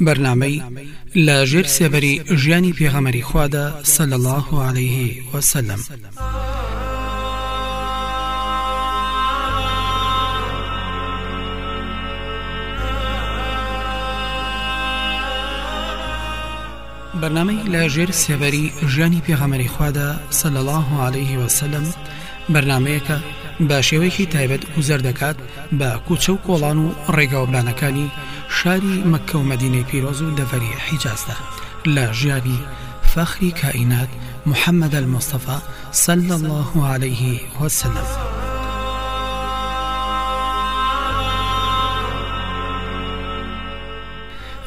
برنامه لاجر سبری جیانی پیغمری خواد صلی الله علیه و سلم. برنامه لاجر سبری جیانی پیغمری خواد صلی الله علیه و سلم. برنامه که بە شێوەیەکی تایبەت گوزەر دەکات بە کوچە و کۆڵان و ڕێگاوبلانەکانی شاری مەکە و مدینەی پیرۆز و دەڤەری حیجازدا لە ژیانی فەخری کائینات محەممەد المستەفا سل الله عليه وسلم.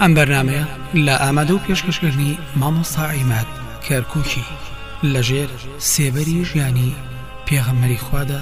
ئەم بەرنمەیە لە ئامادە و پێشکەشکردنی مامۆستا عیمات کەرکووکی لەژێر سێبەری ژیانی پێغەمەری خوادا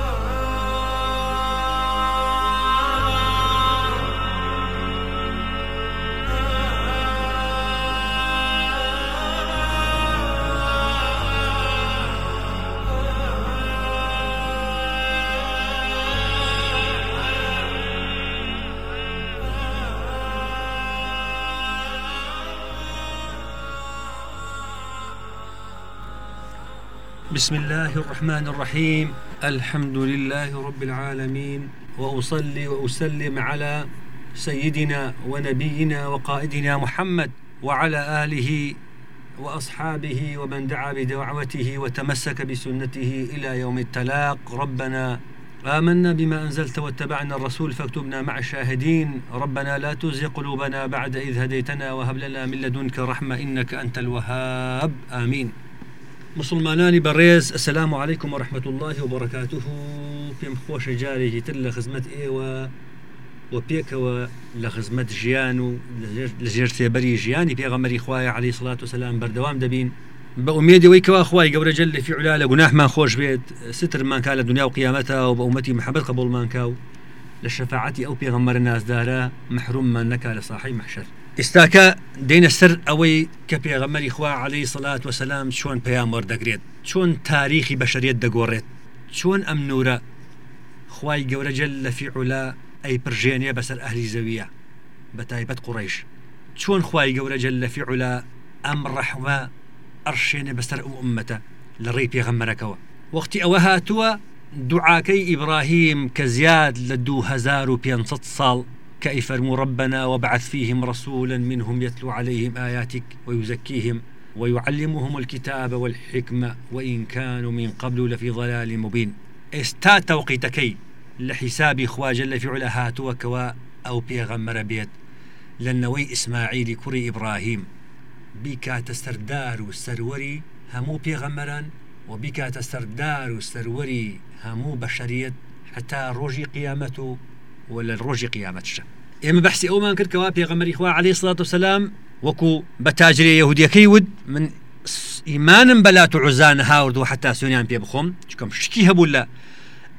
بسم الله الرحمن الرحيم الحمد لله رب العالمين وأصلي وأسلم على سيدنا ونبينا وقائدنا محمد وعلى آله وأصحابه ومن دعا بدعوته وتمسك بسنته إلى يوم التلاق ربنا آمنا بما أنزلت واتبعنا الرسول فاكتبنا مع الشاهدين ربنا لا تزغ قلوبنا بعد إذ هديتنا وهب لنا من لدنك رحمة إنك أنت الوهاب آمين مسلمانانی بەڕێز ئەسلام عیکم و رححمت الله و بەڕکاته پێم خۆشە جارێکی تر لە خزمەت ئێوە و پێکەوە لە خزمەت ژیان و لە ژێر سێبەری ژیانی پێغەمەری خوای علی سڵات و سلام بەردەوام دەبین بە ئومێدەوەی کەوا خخوای گەورە جل لە فیعلا لە گوناهمان خۆش بێت سترمان کا لە دنیا و قیامەتە و بە ئومەتی محبت قبولمان کا و لە شەفاعتی ئەو پێغەمەر نازدارە محروممان نەکا لە محشر. ئێستاکە دێنە سەر ئەوەی کە پێغەمەری خوا عليهەی سەلات وسلام وەردەگرێت چۆن تاریخی بەشریت دەگۆڕێت چۆن ئەم نورە خی گەورەجل لە فیعلا ئەی پرژێنێ بەسەر ئەهلی زەویە بە تایبەت قوڕیش چۆن خی گەورەجل لە فیعلا ئەم ڕەحوە ئەرشێنێ بەسەر ئەو ئومەتە لە ڕێی پێغەمەرەکەەوە وەختی ئەوە هاتووە دوعاکەی ئیبراهیم کە زیاد لە 2500 ساڵ كأي فرموا ربنا وابعث فيهم رسولا منهم يتلو عليهم آياتك ويزكيهم ويعلمهم الكتاب والحكمة وإن كانوا من قبل لفي ضلال مبين. استا توقيتكي لحساب خوا جل في علا هاتوا كوا أو بيغمر بيت. لنوي إسماعيل كري إبراهيم. بكا تستردار سروري همو بيغمران وبكا تستردار سروري همو بشريت حتى روجي قيامته ولا ڕۆژی قیامەتشە ئێمە بەحسی ئەومان کرد کەوا پێغەمەری خوا عليه سڵات و سلام وەکو بە تاجرێ یهودیەکەی ود من ئیمانم بەلات و عزانە هاورد و حتا سوێنیان پێ بخۆم چکەم شکی هەبوو لە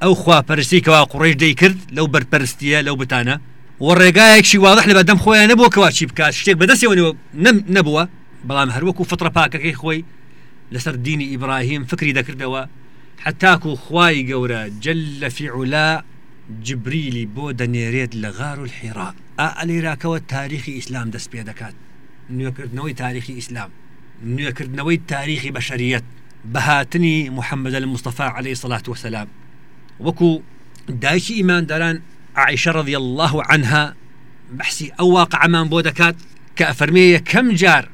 ئەو خواپەرستی کەوا قڕێژ دەی کرد لەو بەرپەرستیە لەو بتانە و ڕێگایەکی واضح لە بەدەم خۆیان نەبووە کەوا چی بکات شتێک بەدەستەوە نەبووە بەڵام هەروەکو فترە پاکەکەی خۆی لەسەر دینی ئیبراهیم فکری دەکردەوە حتاکو خوای گەورە جل لە فیعلا جبریلی بۆ دەنێرێت لە غار و الحێرا ئەلێراکەوە تاریخی ئیسلام دەست پێ دەکات نوێکردنەوەی تاریخی ئیسلام نوێکردنەوەی تاریخی بەشریەت بەهاتنی محەممەد المستەفا عليه سڵات وسلام وەکو دایکی ئیمانداران عیشە ڕضی الله عنها. بەحسی ئەو واقعمان بۆ دەکات کە ئەفەرمەیە کەم جار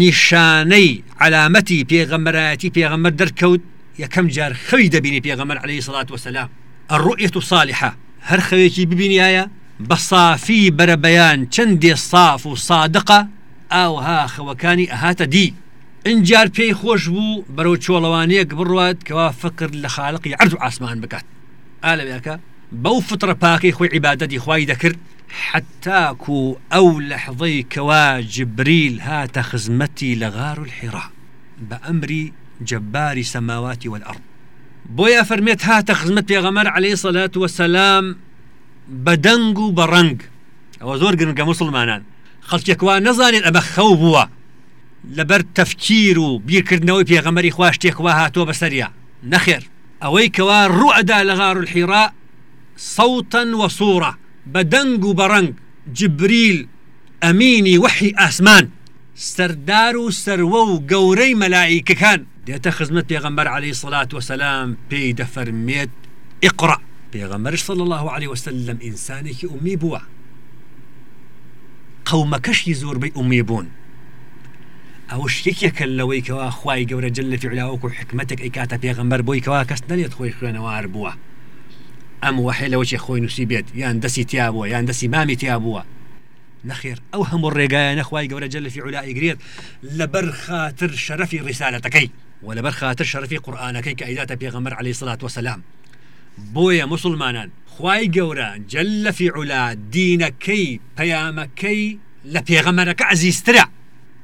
نیشانەی علامەتی پێغەمەرایەتی پێغەمەر دەرکەوت یەکەم جار خەوی دەبینی پێغەمەر عليه سڵات وسلام الرؤية صالحة هر خويكي ببينيايا بصافي بربيان چندي صاف وصادقة آو ها خوكاني أهات دي. إنجار پێی خۆش بوو بەرەو چۆڵەوانەیەک بڕوات کەوا فکر لە خاڵقی عرض و ئاسمان بکات. ئالەوێکە بەو فترە پاکەی خۆی عیباەتی خوای دەکرد. حتاکو ئەو لەحظەی کەوا جبریل هاتە خزمەتی لە غار و الحێرا بە ئەمری جباری سەماواتی والأرض. بۆیە فەرمێت هاتە خزمەت پێغەمەر عليه سەلات وسلام بەدەنگ و بەڕنگ ئەوە زۆر گرنگە مسلمانان. خەڵکێکوا نەزانێت ئەمە خەو بووە. لەبەر تەفکیر و بیرکردنەوەی پێغەمەری خوا شتێکوا هاتۆ بەسەریا. نەخێر. ئەوەی کەوا ڕوئەدا لە صوتا وصورة بە دەنگ و بەڕنگ جبریل ئەمینی وحی ئاسمان. سەردار و سەروە و گەورەی مەلایکەکان دێتە خزمەت پێغەمبەر عليه سڵات وسلام پێی دەفەرمێت ئقڕ پێغەمبەرش صلى الله عليه وسلم ئینسانێکی ئومی بووە قەومەکەشی زۆربەی ئومی بوون ئەوش یەکێکە لەوەی کەوا خی گەورە جل کاتە پێغمبەر بۆی کەوا کەس نێت خۆی خوێنەوار بووە ئەم وحی لەوەی خۆی نووسی بێت یان دەسی تیا بووە یان دەسی مامی تیا بووە نەخێر ئەو هەموو ڕێگایە نەخوای گەورە جل لە فعلای گرێت لەبەر خاتر شەرەفی ڕیسالەتەکەی و لەبەر خاتر شەرفی قورآانەکەی کە ئەیداتە پێغمبەر عليه سلات وسلام بۆیە مسلمانان خی گەورە جل لە فیعلا دینەکەی پەیامەکەی لە پێغەمەرەکە عزیزترە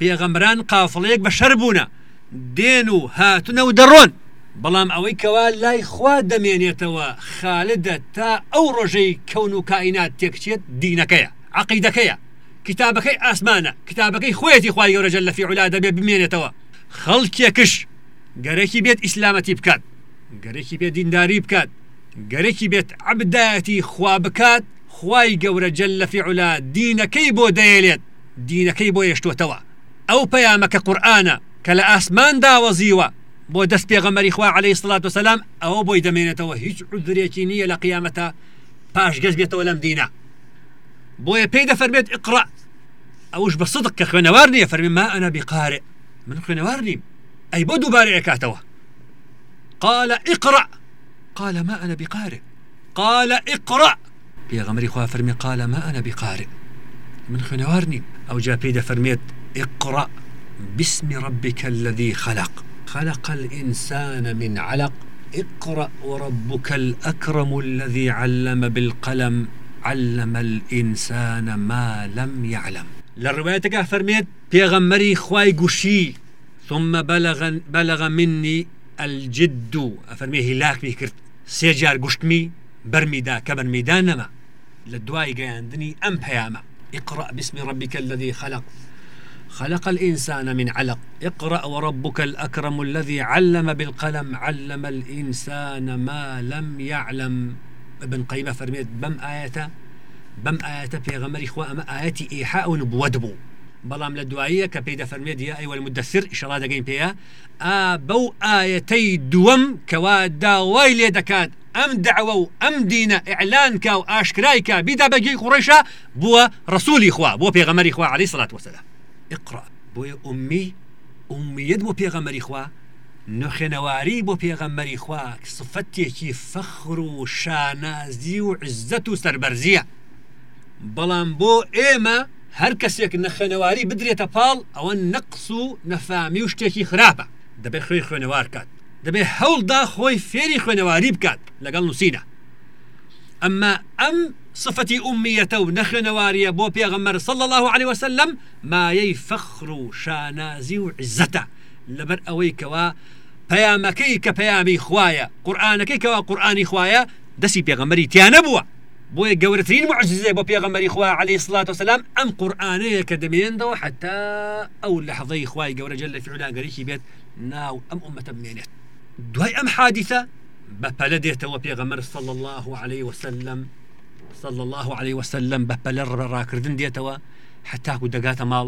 پێغەمران قافڵەیەک بە شەر بوونە دێن و هاتونە و دەڕۆن بەڵام ئەوەی کەوا لای خوا دەمێنێتەوە خالدە تا ئەو ڕۆژەی کەون و کائینات تێکچێت دینەکەیە عقیدەکەیە کتابەکەی ئاسمانە کتابەکەی خۆیەتی خی گەورەجل لە فیعلا دەبێ بمێنێتەوە خەڵکێکش گەرەکی بێت ئیسلامەتی بکات گەرەکی بێت دینداری بکات گەرەکی بێت عبدایەتی خوا بکات خی گەورە جل لە فیعلا دینەکەی بۆ دەیەلێت دینەکەی بۆ یشتوتەوە ئەو پەیامەکە قورآانە کە لە ئاسمان داوەزیوە بۆ دەست پێغەمەری خوا عليه سلات و سلام ئەوە بۆی دەمێنێتەوە هیچ عودرێکی نییە لە قیامەتە پاش گەز بێتەوە لەم دینە بۆیە پێی دەفەرمێت ئقرا ئەوش بە صدق کە خوێنەوار نییە فەرمی ما ئەنا بقارێ من خوێنەوار نیم ئەی بۆ دووبارە ئەکاتەوە قال اقرأ. قال ما أنا بقارئ. قال اقرأ. پێغەمەری خوا فەرمی قال ما أنا بقارئ. من خوێنەوار نیم ئەو جا اقرأ. باسم ربك الذي خلق. خلق الإنسان من علق. اقرأ وربك الأكرم الذي علم بالقلم. علم الإنسان ما لم يعلم. للرواية فرميت بيغمري خواي قشي. ثم بلغ, بلغ مني الجد. أفرمي هلاك بيكرت سيجار قشتمي برميدا كبر ميدان نما. لدواي قياندني أم بياما. اقرأ باسم ربك الذي خلق. خلق الإنسان من علق. اقرأ وربك الأكرم الذي علم بالقلم. علم الإنسان ما لم يعلم. ابن قيمة فرميت بم آية بم آية في غمر إخوة أما آية إيحاء ونبودبو بەڵام لە دواییە کە پێی دەفەرمێت یا ئەیوە المدەسر ئیشڵا دەگەین پێەیە بەو ئاەتەی دووەم کەوا داوای لێ دەکات ئەم دعوە و ئەم دینە ئیعلان کا و ئاشکرای کا بیدا بەگەی قڕێشە بووە ڕسوولی خوا بۆ پێغەمەری خوا علی سڵات وسلام اقرأ. بۆیە ئومی ئومیت بۆ پێغەمەری خوا نخێنەواری بۆ پێغەمەری خوا سفتێکی فەخر و شانازی و عزت و سربەرزیە بەڵام بۆ ئێمە هەر کەسێک نەخێنەواری بدرێتە پاڵ ئەوە نەقص و نەفامی و شتێکی خراپە. دەبێت خوێی خوێنەوار کات دەبێت هەوڵدا خۆی فێری خوێنەواری بکات لەگەڵ نووسینە. ئەمما ئەم صفتي أمية نخنوارية بو بيغمر صلى الله عليه وسلم ما يفخر شانازي وعزته لبر أوي كوا پەیامەکەی کە پەیامی خوایە قورآانەکەی کەوا قورآانی خوایە دەسی بۆیە گەورەترین معززێ بۆ پێغەمەری خوا عليه سلات وسلام ئەم قورآانەیە کە دەمێنەوە حتا ئەو لە حەڵی خوای گەورەجل لە فعلاگەریکی بێت ناو ئەم ئومەتە بمێنێت دوای ئەم حادیثە بەپەلە دێتەوە پێغەمەر صلى الله عليه وسلم. صلى الله عليه وسلم بەپەلەر ڕاکردن دێتەوە حتاکو دەگاتە ماڵ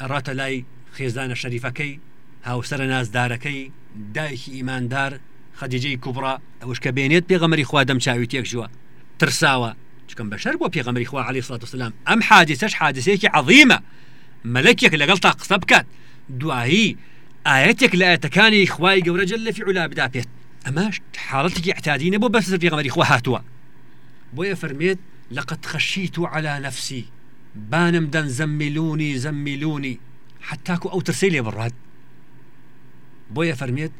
ئەڕاتە لای خێزانە شەریفەکەی هاوسرە نازدارەکەی دایکی ئیماندار خەدیجەی کوبڕا ئەوش کە بێنێت پێغەمەری خوا دەم چاوی تێکژوە ترساوە. چکەم بەشەر بۆ پێغەمەری خوا عليه سڵات وسلام. ئەم حادثەش حادثەیەکی عظیمە مەلەکێک لەگەڵ تا قسە بکات. دوایی ئاەتێک لە ئاەتەکانی خوای گەورەجل لە فیعلا بدا پێت. ئەماش حاڵەتێکی احتادینە بۆ بەس پێغەمەری خوا هاتووە. بۆیە فەرمێت لقد خشيت على نفسي بانم دن زملوني زملوني حتاكو أو ترسيلي براد بۆیە فەرمێت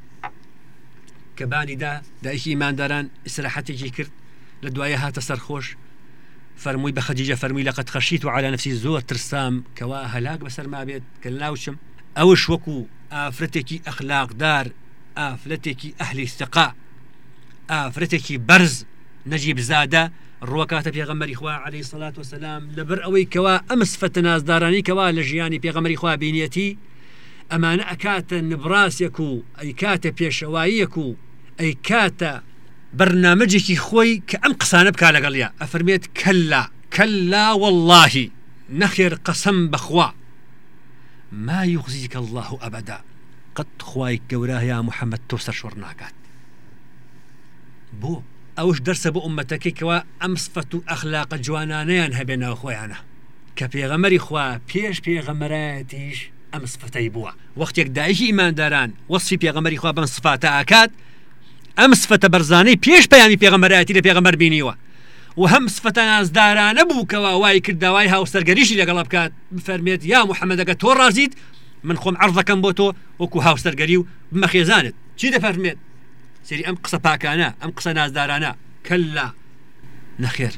کە بانیدا دایکی ئیمانداران ئیسراحەتێکی کرد فەرمووی بە خەجیجە فەرمی لە قەت خەشیت و على نفسی زۆر ترسام کەوا هەلاک بەسەر ما بێت کە ناوچم ئەوش وەکو ئافرەتێکی ئەخلاقدار ئافلەتێکی ئەهلی استقا ئافرەتێکی بەرز نەجیب زادە ڕوەکاتە پێغەمەری خوا عليه سڵات وسلام لەبەر ئەوەی کەوا ئەمسفەتە نازدارانی کەوا لە ژیانی پێغەمەری خوا بینەتی ئەمانە ئەکاتە نبراسێک و ئەی کاتە پێشەواییەک و ئەی کاتە کە ئەم قسانە بک لەگەڵە ئەفرمێت کەللا كلا والله نخير قسم بخوا ما يخزيك الله أبدا. قد خواي قوراه يا محمد توسر شورناكات بو أوش درس بو أمتك كوا أمصفة أخلاق جوانانيان هبنا خويانا كبيغمري خوا بيش بيغمراتيش ام صفتي بوا. وقت دايش ايمان داران وصفي بيغمري خوا بن صفات اكاد ام صفة برزاني بيش بيامي بيغمراتي لبيغمر بينيوا وهم صفة ناس داران أبوك واي كرداواي هاو سرگريشي لقلب كات فرميت يا محمد اگه تو رازيد من خۆم عرضەکەم بۆ تۆ وەکو هاوسەرگەری و بمەخێزانت. چی دەفەرمێت؟ سری ئەم قسە پاکانە ئەم قسە نازدارانە. کەلا. نەخێر.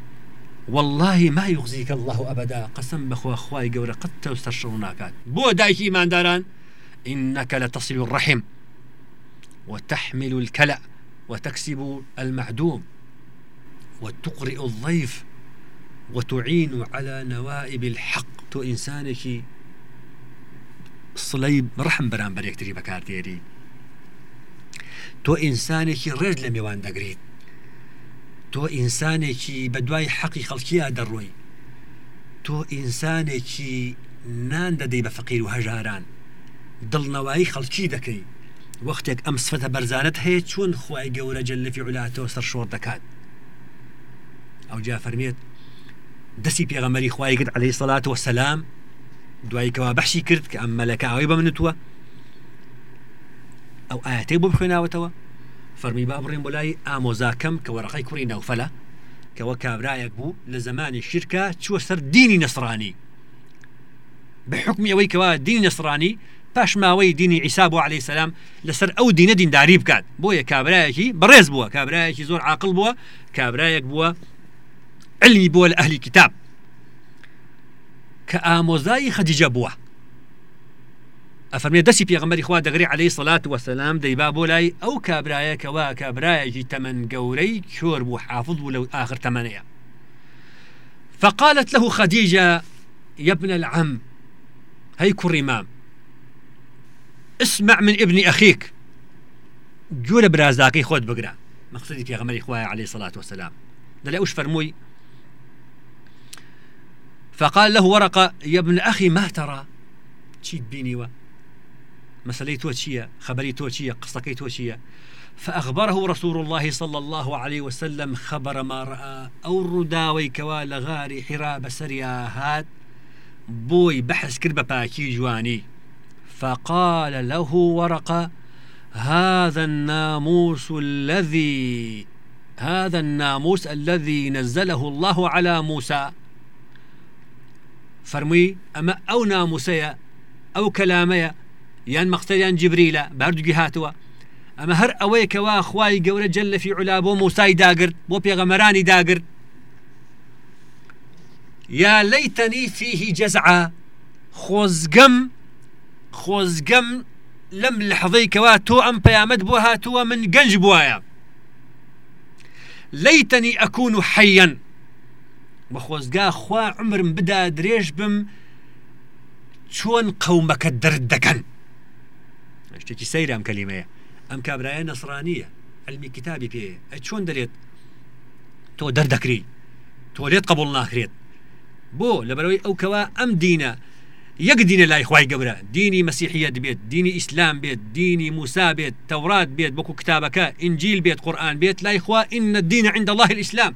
والله ما يغزيك الله أبدا. قسم بخوا خواي قورة قد توستر ناكات بو دايكي إيمان داران إنك لتصل الرحم. وتحمل الكلأ. وتكسب المعدوم وتقرئ الضيف وتعين على نوائب الحق. تو إنسانك سڵەی ڕحم بەرامبەر یەکتری بەکارتێری تۆ ئینسانێکی ڕێژ لە میێوان دەگریت تۆ ئینسانێکی بە دوای حەقی خەڵکییا دەڕۆی تۆ ئینسانێکی نان دەدەی بە فەقیر و هەژاران دڵنەوایی خەڵکی دەکەی وەختێک ئەم سفەتە بەرزانت هەیە چۆن خی گەورە جلفی علاتەوە سەر شۆڕ دەکات ئەو جا فەرمێت دەستی پێغەمەری خی کرد عليه سەلات وە سەسلام دوایکەوە بەحشی کرد کە ئەم مەلەکە ئەوەی بە منتووە ئەو ئاەتەی بۆ بخوێناوەتەوە فەرمی با بڕێن بۆ لای ئامۆزاکەم کە وەرەقی کوڕی نەوفەلە کەەوە کابراایەک بوو لە زمانی شرکە چوە سەر دینی نەسرانی بحکمی ئەوەی کەوا دینی نەسرانی پاش ماوەی دینی عیسا بۆ عليه سلام لەسەر ئەو دینە دینداری بکات. بۆیە کابراایەکی بەڕێز بووە کابراایەکی زۆر عاقل بووە کابراایەک بووە علمی بووە لە ئەهلی کتاب. کە ئامۆزایی خەدیجە بووە ئەفەرمێ دەستی پێغمەری خوا دەگری عليه سڵات وسلام دەیبا بۆ لای ئەو کابراایەکەوە کابراایەکی تەمەەن گەورەی کۆر بوو حافظ بوو لەو آخر تەمەنەیە فقالت له خديجة يا ابن العم هي كريمام اسمع من ابن أخيك. جول برازاكي خود بقرأ. مقصدي في غمري إخوائي عليه الصلاة والسلام. لا وش فرموي فقال له ورقة يا ابن أخي ما ترى؟ تشيد بيني و مسألة توشية خبري توشية قصتك توشية فأخبره رسول الله صلى الله عليه وسلم خبر ما رأى. أو رداوي كوال غاري حراب سريا هات. بوي بحث كربة باكي جواني فقال له ورقة هذا الناموس الذي هذا الناموس الذي نزله الله على موسى. فەرمووی ئەمە ئەو ناموسەیە ئەو کەلامەیە یان مەقسەیان جبریلە باردوگی هاتووە ئەمە هەر ئەوەیە کەوا خوای گەورە جل لەفی علا بۆ موسای داگرت بۆ پێغەمەرانی داگرت یا لەیتەنی فیهی جەزعا خۆزگەم خۆزگەم لەم لەحظەی کەوا تۆ ئەم پەیامەت بۆ هاتووە من گەنج بواە لەیتەنی ئەکون و حەیەن. بە خوا عمرم بدا درێژ بم چۆن قەومەکە دەرد دەکەن. شتێکی سەیرام کەلیمەیە. ئەم کابرایە نەسرانیە. ئەلمی کتابی پێ. چۆن دەرێت تۆ دەردەکری؟ تۆلێت قبول ناکرێت. بۆ لەبەرەوەی ئەو کەوا ئەم دینە یەک دینە لای خی گەورە دینی مەسیحیت بێت دینی ئیسلام بێت دینی موسا بێت تەورات بێت بۆکو کتابەکە ئنجیل بێت قورآن بێت لای خوا ئین دینە عند الله الإسلام.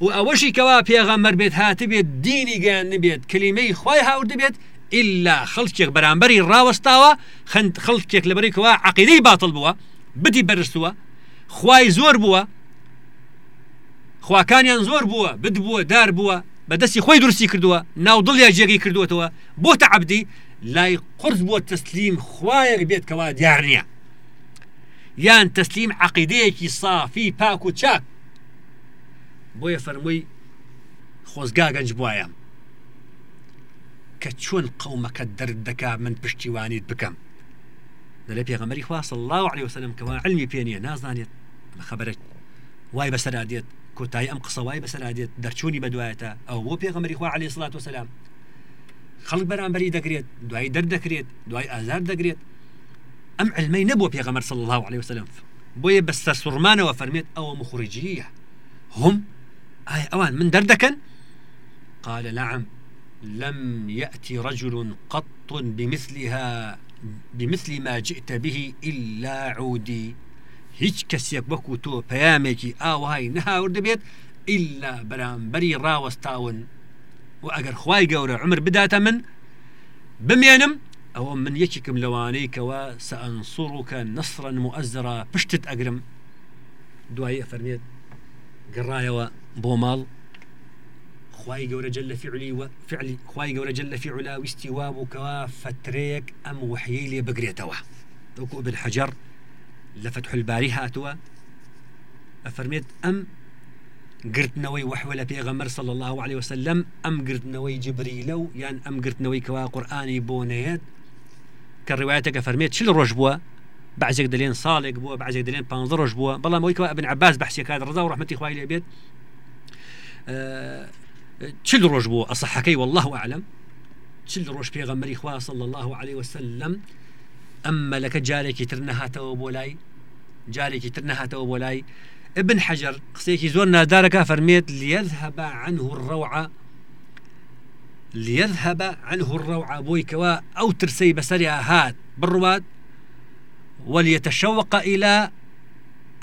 و ئەوەشی کەوا پێغەمەر بێت هات بێت دینی گەیان نبێت کلیمەی خی هاورد بێت إلا خەڵکێک بەرامبەری ڕاوەستاوە خند خەڵکێک لەبەرێکەوە عقیدەی باتڵ بووە بدی بەرسووە خوای زۆر بووە خواکانیان زۆر بووە بد بووە دار بووە بەدەستی خۆی درستی کردووە ناو دڵیا جێگەی کردوێتەوە بۆ تە عبدی لای قرس بووە تەسلیم خوایەک بێت کەوا دیار نییە. یان تەسلیم عقیدەیەکی صافی پاک و چاک بۆیە فەرمووی خۆزگا گەنج بواە کە چۆن قەومەکە دەرد دەکا من پشتیوانیت بکەم. لە پێغەمەری خواصل الله عليه وسلم کەوا علمی پێنیە نازانێت خبرە وای بەسەرادێت کۆتایی ئەم قسەوای بەسەرادێت دەرچوونی بەدوایەتە ئەو بۆ پێغەمەری خوا عليه سلات وسلام خەڵک بەرامبەری دەگرێت دوای دەردەکرێت دوای ئازار دەگرێت ئەم علمەی نەبوو پێغەمەر صلى الله عليه وسلم. بۆیە بەستە سوورمانەوە فەرمێت ئەوە مخورجیە هم؟ ئایا ئەوان من دەردەکەن قال نعم. لم يأتي رجل قط بمثلها بمثل ما جئت به إلا عودي. هیچ کەسێک وەکو تۆ پەیامێکی ئاوهای نەهاورد بێت ئللا بەرامبەری ڕاوەستاون. و ئەگەر خی گەورە عمر بداتە من بمێنم ئەوە من یەکێکم لەوانەی کەەوە سەئەنسوڕوکە نسرن مؤەزرا پشتت ئەگرم. دوایی ئەفەرمێت گەڕایەوە بۆ ماڵ. خی گەورە جل فعلی و فعلی خی گەورە جل لە فعلا ویستی وا بووکەوە فترەیەک ئەم وحیەی لێ بگرێتەوە. وەکو بالحەجر لە فتح الباری هاتووە ئەفەرمێت ئەم گرتنەوەی وحوە لە پێغەمەر صل الله عليه وسلم ئەم گرتنەوەی جبریلە و یان ئەم گرتنەوەی کەوا قورآانی بۆ نەیەت کە ڕواایەتەکە فەرمێت چل ڕۆژ بووە بعضێک دەلێن ساڵێک بووە بعضێک دەلێن پ ڕۆژ بووە بەڵام عباس بەحسیەکات ڕزا و ڕحمەتی خوای لێ بێت چل ڕۆژ بووە ئەسەحەکەی والله أعلم. چل ڕۆژ پێغەمەری خوا صل الله عليه وسلم. ئەمە لەکە جارێکی تر نەهاتەوە بۆ لای جارێکی تر نەهاتەوە لای ابن حجر قسێکی زۆر نادارەکە فەرمێت ليذهب عنه الروعة ليذهب عنه الروعة بوي كوا أو ترسي بسرها هات بالرواد وليتشوق إلى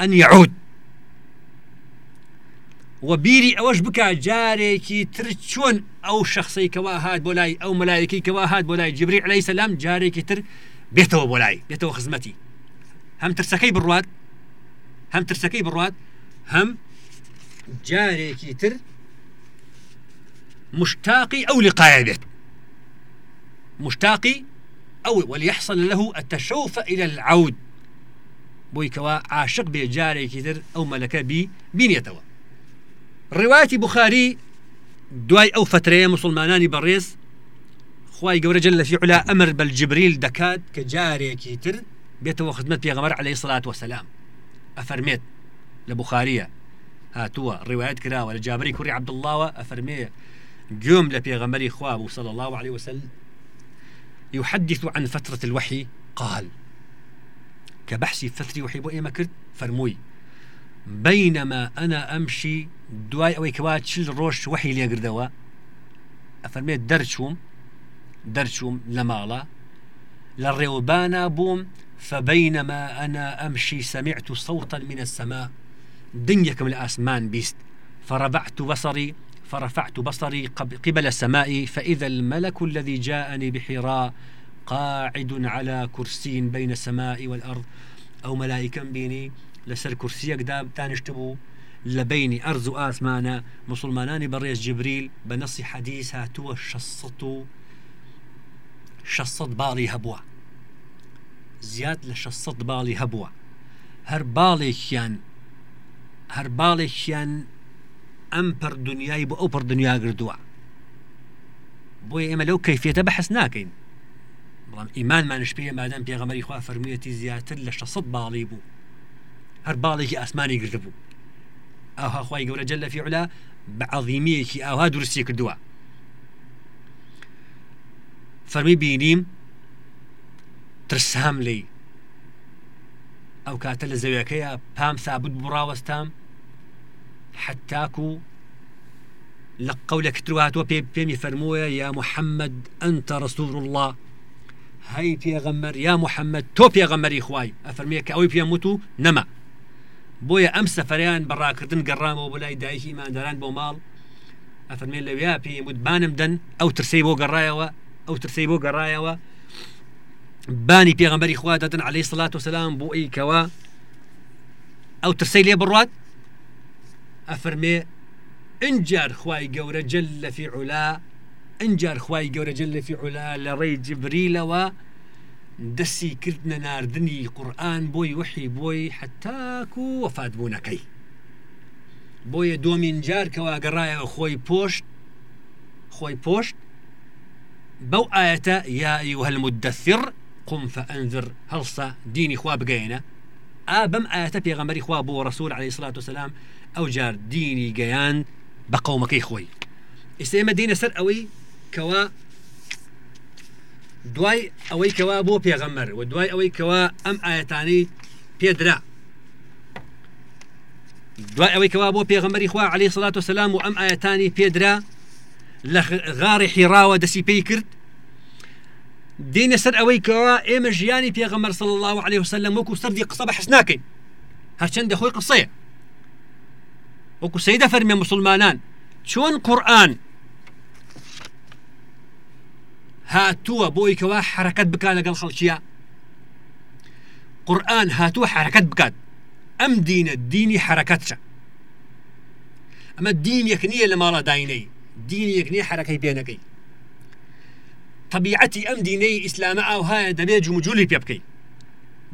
أن يعود. وبيري أوش بكا جاريكي أو شخصي كوا هات بولاي أو ملائكي كوا هات بولاي. جبريل عليه السلام جاريكي تر بيتو بولاي بيتو خزمتي. هم ترسكي بالرواد؟ هم ترسكي بالرواد؟ هم جارێکی تر مشتاقي أو لقاعدة مشتاقي أو وليحصل له التشوف إلى العود. بوي كوا عاشق بجاري كتر أو ملكة بي بينيتوا. رواية بخاري دواي أو فترة مسلمانان بريس خواي قورة جل في علا أمر بالجبريل دكات كجاري كتر بيتوا خدمت بيغمر عليه الصلاة والسلام. أفرميت لبخارية. هاتووە ڕێوایەت کراوە لە جابری کوڕی عبدڵاوە ئەفەرمەیە گوێم لە خواب صلى الله عليه وسلم. يحدث عن فترة الوحي قال كبحثي فتري وحي بو إيما كرت فرموي بينما أنا أمشي دواي أوي كوات شل روش وحي لي قردوا أفرميت درشوم درشوم لمالا. لريوبانا بوم فبينما أنا أمشي سمعت صوتا من السماء. دنيكم الأسمان بيست. فربعت بصري فرفعت بصري قبل السماء فإذا الملك الذي جاءني بحراء قاعد على كرسي بين السماء والأرض. أو ملائكة بيني لسر كرسيك داب تانشتبو. لبيني أرز آسمانا مسلمانان بريس جبريل بنص حديث هاتو شصتو شصت بالي هبوا زياد لشصت بالي هبوا هر بالی کن هر بالی کن امپر دنیای بو اوپر دنیا گردوا بوی املو کیفیت بحث ناکن بلام ایمان منش بیه مادام پیغمبری خواه فرميتي زیادتر لشصت بالي بو هر بالی که آسمانی گردبو آها خواهی گوره جل فی علا بعظیمی که آها درستی کردوا فەرمی بینیم ترسام لی ئەو کاتە لە زەویەکەیە پام ثابت بڕاوەستام حتاکو لە قەولە کتروهاتوە پێ پێمی فەرموویە یا محەممەد ئەتە ڕسوور الله هەی پێغەممەر یا محەممەد تۆ پێغەمەری خوای. ئەفەرمیە کە ئەوی پێم وت و نەما. بۆیە ئەم سەفریان بەڕاکردن گەڕامەوە بۆ لای دایکی ئیمانداران بۆ ماڵ ئەفەرمێ لەویا پێی وتبانم دەن ئەو ترسی بۆ گەڕایەوە ئەو ترسی بۆ گەڕایەوە بانی پێغمبەری خوا دەدن عليه سلاات و سلام بۆ ئەیکەوە ئەو ترسی لێ ئەفرمێ انجار خوای گەورە جل في علا انجار خوای گەورە جل لە في علا لە ڕێی جبریلەوە دەسی کردنە نردنی قورآن بۆی وحی بۆی حتاکو و وەفات بوونەکەی بۆیە دۆمین جار کەوا گەڕایەوە خۆی پۆشت خۆی پۆشت بەو ئاەتە یا ئیوهە المدەثر قم فأنذر. هەڵسا دینی خوا ئا بەم ئاەتە پێغەمەری خوا بۆ ڕسول عليه سلاات وسلام ئەو جار بە قومەکەی خۆی ئێستا ئێمە دینە سەر ئەوەی کەوا دوای ئەوەی کەوا بۆ پێغەمەر و دوای ئەوەی کەوا ئەم ئاەتانی پێدرا دوای ئەوەی کەوا بۆ پێغەمەری خوا عليه سلاات وسلام و ئەم ئاەتانی پێدرا لە غاری حیراوە دەسی پێی کرد. دینە سەر ئەوەی کەەوە ئێمە ژیانی پێغەمەر صل الله عليه وسلم وەکو سەردی قسە بە حس ناکەین. هەرچەند دەخۆی قسەیە. وەکو سەیدە فەرمێ مسلمانان قورآن هاتووە بۆی کەوا حرەکەت بک لەگەڵ خەڵکیە؟ قورآن هاتووە حرەکەت بکات. ئەم دینە دینی حرەکەتچە. ئەمە دین یەک نییە لە ماڵە داینەی. دین یەک نییە حرەکەی پێنەکەی طبیعەتی ئەم دینەی ئیسلامە ئاوهایە دەبێت جمجولی پێ بکەیت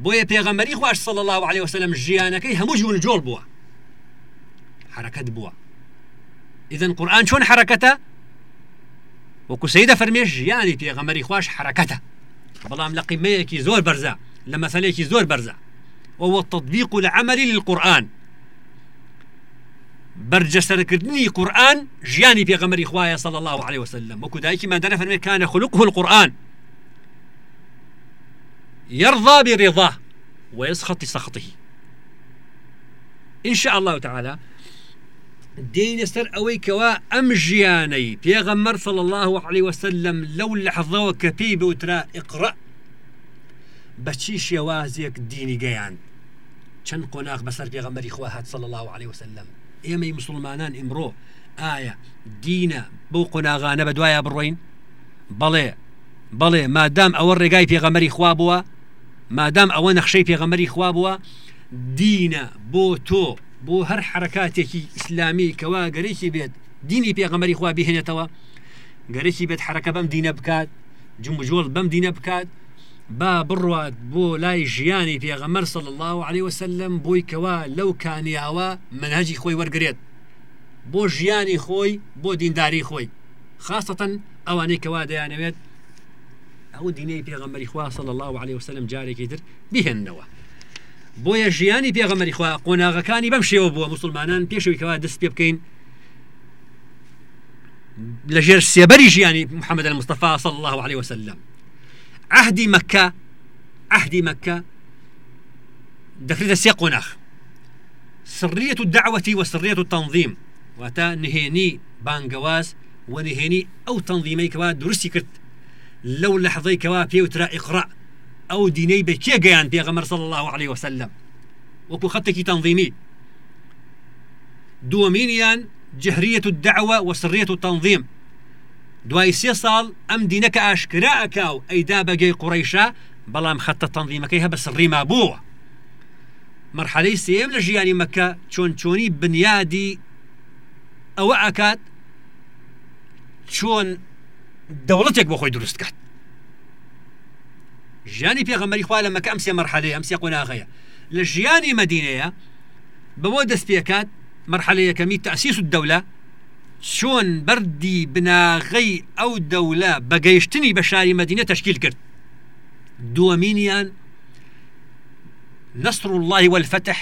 بۆیە پێغەمەری خوش صل الله عليه وسلم ژیانەکەی هەموو جون جۆڵ بووە حرەکەت بووە إذن قورآن چۆن حرەکەتە وەکو سەیدە فەرمێ ژیانی پێغەمەری خوش حرەکەتە بەڵام لە قیمەیەکی زۆر بەرزە لە مەسلەیەکی زۆر بەرزە وهو التطبيق العمل للقرآن. برجەسەرکردنی قورآن ژیانی پێغەمەری خوایە صلى الله عليه وسلم. وەکو دایکی مادەنە فەرمێ كان خلقه القرآن. يرضى برضاه ويسخط سخطه. إن شاء الله تعالى دين سر أوي كوا أم جياني بيغمر صلى الله عليه وسلم لو لحظة وكبي بوترا اقرأ. بچی شێوازێک دینی گەیان چەند قۆناغ بەسەر پێغەمبەری خوا هات صلى الله عليه وسلم؟ ئێمەی مسلمانان ئیمڕۆ ئایا دینە بەو قۆناغانە بە دوایە بڕۆین؟ بەڵێ بەڵێ مادام ئەوە ڕێگای پێغەمەری خوا بووە؟ مادام ئەوە نەخشەی پێغەمەری خوا بووە؟ دینە بۆ تۆ بۆ هەر حرکاتێکی ئیسلامی کەوا گەرەی بێت دینی پێغەمەری خوا بهێنێتەوە؟ گەرەی بێت حرەکە بەم دینە بکات جمبجۆڵ بەم دینە بکات با بڕوات بۆ لای ژیانی پێغەمەر سڵ الله عليه وسلم بۆی کەوا لەو کانیاوە منهجی خۆی وەرگێت بۆ ژیانی خۆی بۆ دینداری خۆی خاستەن ئەوانەی کەوا دەیانەوێت ئەو دینەی پێغەمەری خوا صل الله عليه وسلم جارێکی تر بهێننەوە بۆیە ژیانی پێغەمەری خوا قۆناغەکانی بەم شێوە بووە مسلمانان پێشەوەی کەوا دەست پێ بکەین لەژێر سێبەری ژیانی محەممەد المستەفا صل الله عليه وسلم. عهدی مەکە عهدی مەکە دەکرێتە سێ قۆناخ سڕیەت و دعوەتی وە سڕێت و تەنظیم واتە نهێنی بانگەواز و نهێنی ئەو تەنظیمەی کەوا درستی کرد لەو لەحظەی کەوا پێوترا ئیقرا ئەو دینەی بە کێ گەیان پێغەمەر صلی الله عليه وسلم. وەکو خەتێکی تەنظیمی دووەمینیان جهرية الدعوة وسرية التنظيم. دوای سێ ساڵ ئەم دینەکە ئاشکرا ئەکاو ئەیدا بەگەی قوڕیشا بەڵام خەتە تەنظیمەکەی هە بە سڕیما بووە. مرحلەی سێم لە ژیانی مەکە چۆن چۆنی بنیادی ئەوە ئاکات چۆن دەوڵەتێک بۆ خۆی دروست کات. ژیانی پێغەمەری خوا لە مەکە ئەم سێ مرحلەیە ئەم سێ قۆناغەیە. لە ژیانی مدینەیە بەوە دەست پێکات مرحلەیەکەمی تەسیس و دەولە چۆن بەردی بناغەی ئەو دەولە بەگەیشتنی بە شاری مدینە تشکیل کرد. دووەمینیان نصر الله والفتح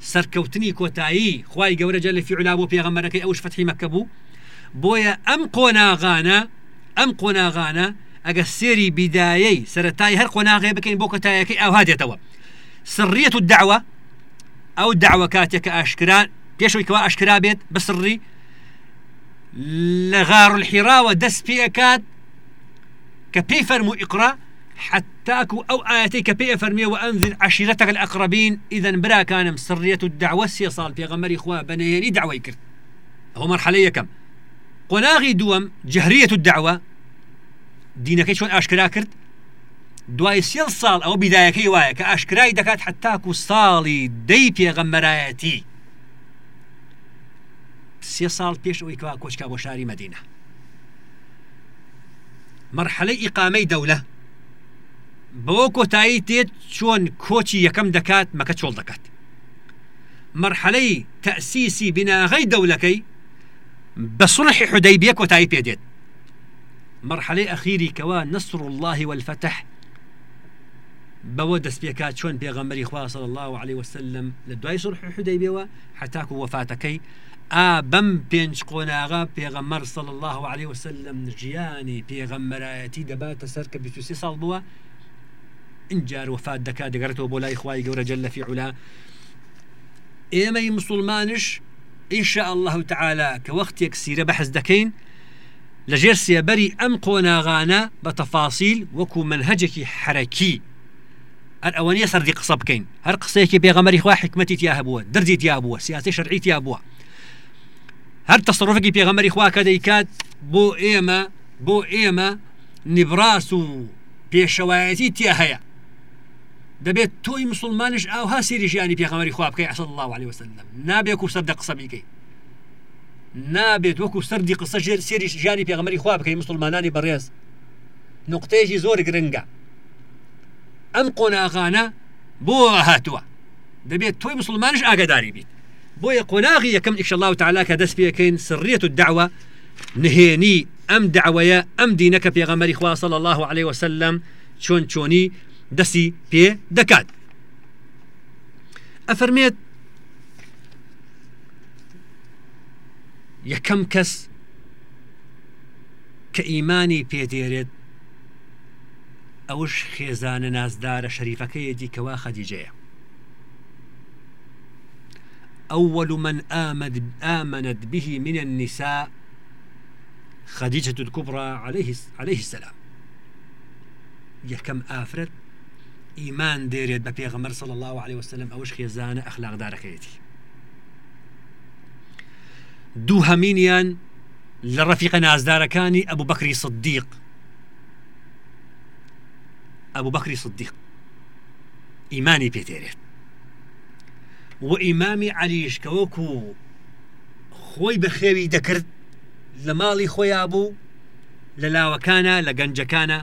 سەرکەوتنی کۆتایی خی گەورە جە لە فیعلا بۆ پێغەمەرەکەی ئەوش فتحی مەکە بوو بۆیە ئەم قۆناغانە ئەم قۆناغانە ئەگە سێری بیدایەی سەتای هەر قۆناغێ بکەین بۆ کۆتایەکەی ئاوا دێتەوە سڕیەت و داوە ئەو داوە کاتێکە ئاشکران پێشەوەی کەوا ئاشکرا بێت لغار الحراوة دس في أكاد كبي فرمو إقرأ حتىكو أو آياتي كبي فرمي وأنذر عشيرتك الأقربين. إذا برا كان سرية الدعوة سيصال في غمر إخوة بنياني دعوة يكر هو مرحلة كم قناغي دوم جهرية الدعوة. دينك شون أشكرا كرت دوای سێ ساڵ ئەو بیدایەکەی وایە کە ئاشکرای دەکات حتاکو ساڵی دەی پێغەمبەرایەتی سێ ساڵ پێش ئەوی کوا کۆچکا بۆ شاری مدینە مرحلەی ئیقامەی دەولە. بەوە کۆتایی تێت چۆن کۆچی یەکەم دەکات مەکە چۆڵ دەکات. مرحلەی تەسیسی بناغی دەولەکەی بە سڵحی حدەیبیە کۆتایی پێدێت مرحلەی ئەخیری کەوا نصر الله والفتح بەوە دەست پێکات چۆن پێغەمبەری خواصل الله عليه وسلم لە دوای سرح حدەیبەوە حتاکو وەفاتەکەی بەم پێنج قۆناغا پێغەمەر سڵ الله عليه وسلم ژیانی پێغەممەرایەتی دەباتە سەر کە 23 ساڵ بووە اینجار وفات دەکات دەگەڕێتەوە بۆ لای خی گەورە جل لە فیعلا ئێمەی مسلمانش ئینشاء الله تعالا کە وەختێک سیرە بەحز دەکەین لەژێر سێبەری ئەم قۆناغانە بە تەفاسیل وەکو منهجێکی حرەکی ئەر ئەوەنیە سەردی قسە بکەین هەر قسەیەکی پێغەمەری خوا حکمەتی تیا هەبووە دەردی تیا بووە سیاسی شەرعی تیا بووە هەر تەسڕفێکی پێغەمەری کە دەیکات بۆ ئێمە بۆ ئێمە نیبراس و پێشەوایەتی تیا هەیە. دەبێت تۆی مسلمانش ئاوها سێری ژیانی پێغەمەری خوا بکەی عسل الله عليه وسلم. نابێت و سەردە قسە بیکەی. نابێت وەکو سەردی قسە ژێر سێری ژیانی پێغەمەری خوا بکەی مسلمانانی بەڕێز. نقطەیەکی زۆر گرنگە. ئەم قۆناغانە بۆ هاتووە. مسلمانش بۆیە قۆناغی یەکەم ئیشله تعالا کە دەست پێەکەین سڕێت و داوە نهێنی ئەم داوەیە ئەم دینەکە پێغەمەری خواصل الله عليه وسلم. چۆن چۆنی دەستی پێ دەکات ئەفەرمێت یەکەم کەس کە ئیمانی پێدێرێت ئەوش خێزانە نازدارە شەریفەکەیەتی کەوا خەدیجەیە أول من آمد آمنت به من النساء خديجة الكبرى عليه عليه السلام. يكم آفرت إيمان ديريت ببيغمر صلى الله عليه وسلم أوش خيزانة أخلاق داركيتي دو همينيان لرفيق نازداركاني أبو بكر صديق أبو بكر صديق إيماني بيتيريت و ئیمامی علیش کە وەکو خۆی بە خێوی دەکرد لە ماڵی خۆیان بوو لە لاوەکانە لە گەنجەکانە.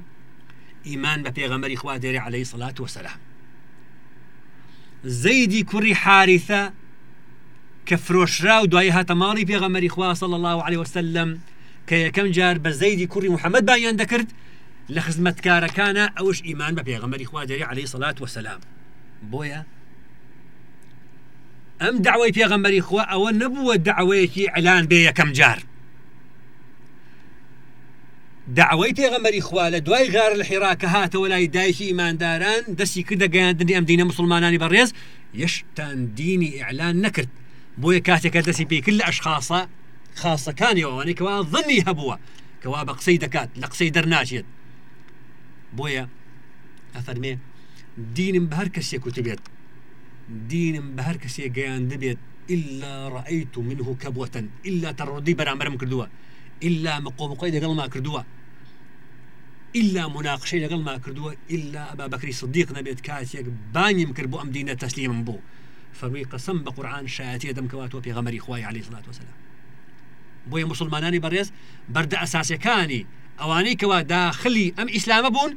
ئیمان بە پێغەمەری خوا دێری عليهەی سڵات وسلام زەیدی کوڕی حارثە کە فرۆشرا و دوای هاتە ماڵی پێغەمەری خوا صل الله عليه وسلم کە یەکەم جار بە زەیدی کوڕی محەممەد بایان دەکرد لە خزمەتکارەکانە ئەوش ئیمان بە پێغەمەری خوا دەری عليهەی سڵات وسلام بۆیە؟ ئەم داوای پێغەمبەری خوا ئەوە نەبووە داوەیەکی ئەلان بێ یەکەم جار؟ داوای پێغەمەری خوا لە دوای غار لە حێراکە هاتەوە لای دایکی ئیمانداران دەستی کردە گەیاندنی ئەم دینە مسلمانانی بەڕێز یشتان دینی ئیعلان نەکرد. بۆیە کاتێکە دەستی پێکرد لە ئەشخاصە خاصەکانی ئەوانێکەوە ظنی هەبووە کەوا بە قسەی دەکات لە قسەی دەرناچێت. بۆیە ئەفەرمێ دینم بە هەر کەسێک وتبێت. بە هەر کەسێ گەیان دەبێت إلا و منه کەبوەتەن إلا تەڕۆدی بەرامبرم کردووە إلا مقۆمقۆی لەگەڵ ما کردووە إلا مناقشەی لەگەڵ ما کردووە إلا ئەبا بەکری صدیق نەبێت کاتێک بانیم کرد بۆ ئەم دینە تەسلیمم بوو فەرمی قسم بە قورآان شایەتی دەمکەواتەوە پێغەمەری خوای عليه سلات وسلام بۆیە مسلمانانی بەڕێز بەردە ئەساسەکانی ئەوانەی کەوا داخلی ئەم ئیسلامە بوون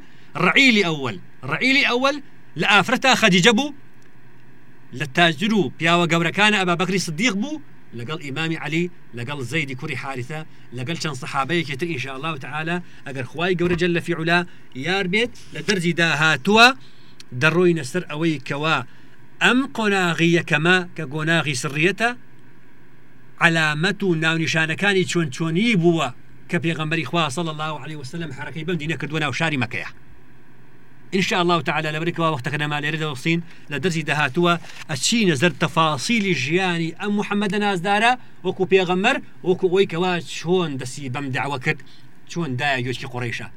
ڕعیلی ئەول ڕعیلی ئەول لە ئافرەتا خەدیجە بوو لە تاجر و پیاوە گەورەکانە ئەبا بەکری صدیق بوو لەگەڵ ئیمامی علی لەگەڵ زەیدی کوری حارثە لەگەڵ چەند سەحابەیەکی تر الله تعالى ئەگەر خوای گەورە جل لە فیعلا یار بێت لە دەرجی داهاتووە دەڕۆی نەسەر ئەوەی کەوا ئەم قۆناغی یەکەمە کە گۆناغی سڕیەتە علامەت و ناونیشانەکانی چۆن چۆنی بووە کە پێغمبەری الله عليه وسلم حرەکەی بەم دینە کردووە ناو إن شاء الله تعالى. لبركوا وقتك ما لرد وصين لدرجة دهاتوا. أتشين زر تفاصيل جياني. أم محمد ناز دارا وكو بيغمر. وكو ويكوا شون دسي بم دعوة كرد شون دايا يوشي قريشة.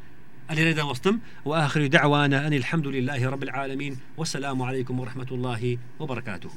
الرد وصتم وآخر دعوانا أن الحمد لله رب العالمين. والسلام عليكم ورحمة الله وبركاته.